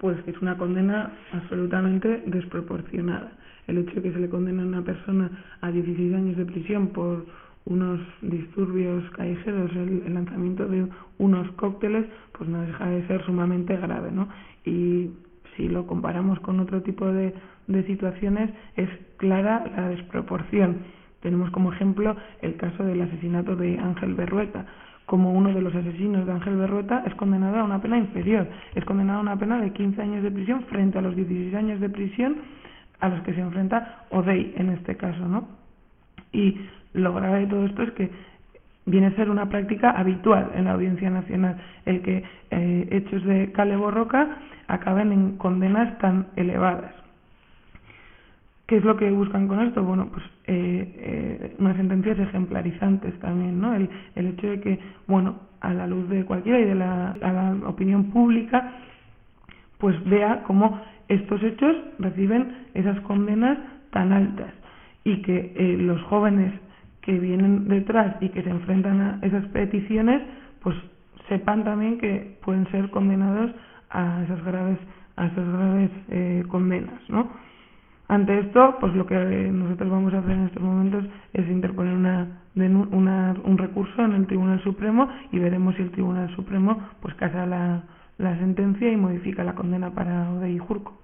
pues es una condena absolutamente desproporcionada. El hecho de que se le condene a una persona a 16 años de prisión por unos disturbios callejeros, el, lanzamiento de unos cócteles, pues no deja de ser sumamente grave, ¿no? Y si lo comparamos con otro tipo de, de situaciones, es clara la desproporción. Tenemos como ejemplo el caso del asesinato de Ángel Berrueta. Como uno de los asesinos de Ángel Berrueta es condenado a una pena inferior, es condenado a una pena de 15 años de prisión frente a los 16 años de prisión a los que se enfrenta Odey en este caso, ¿no? Y lo grave de todo esto es que viene a ser una práctica habitual en la Audiencia Nacional, el que eh, hechos de Cale Borroca acaben en condenas tan elevadas. ¿Qué es lo que buscan con esto? Bueno, pues eh, eh, unas sentencias ejemplarizantes también, ¿no? El, el hecho de que, bueno, a la luz de cualquiera y de la, la opinión pública, pues vea cómo estos hechos reciben esas condenas tan altas y que eh, los jóvenes que vienen detrás y que se enfrentan a esas peticiones, pues sepan también que pueden ser condenados a esas graves a esas graves eh, condenas, ¿no? Ante esto, pues lo que nosotros vamos a hacer en estos momentos es interponer una, una, un recurso en el Tribunal Supremo y veremos si el Tribunal Supremo pues casa la, la sentencia y modifica la condena para Ode y Jurco.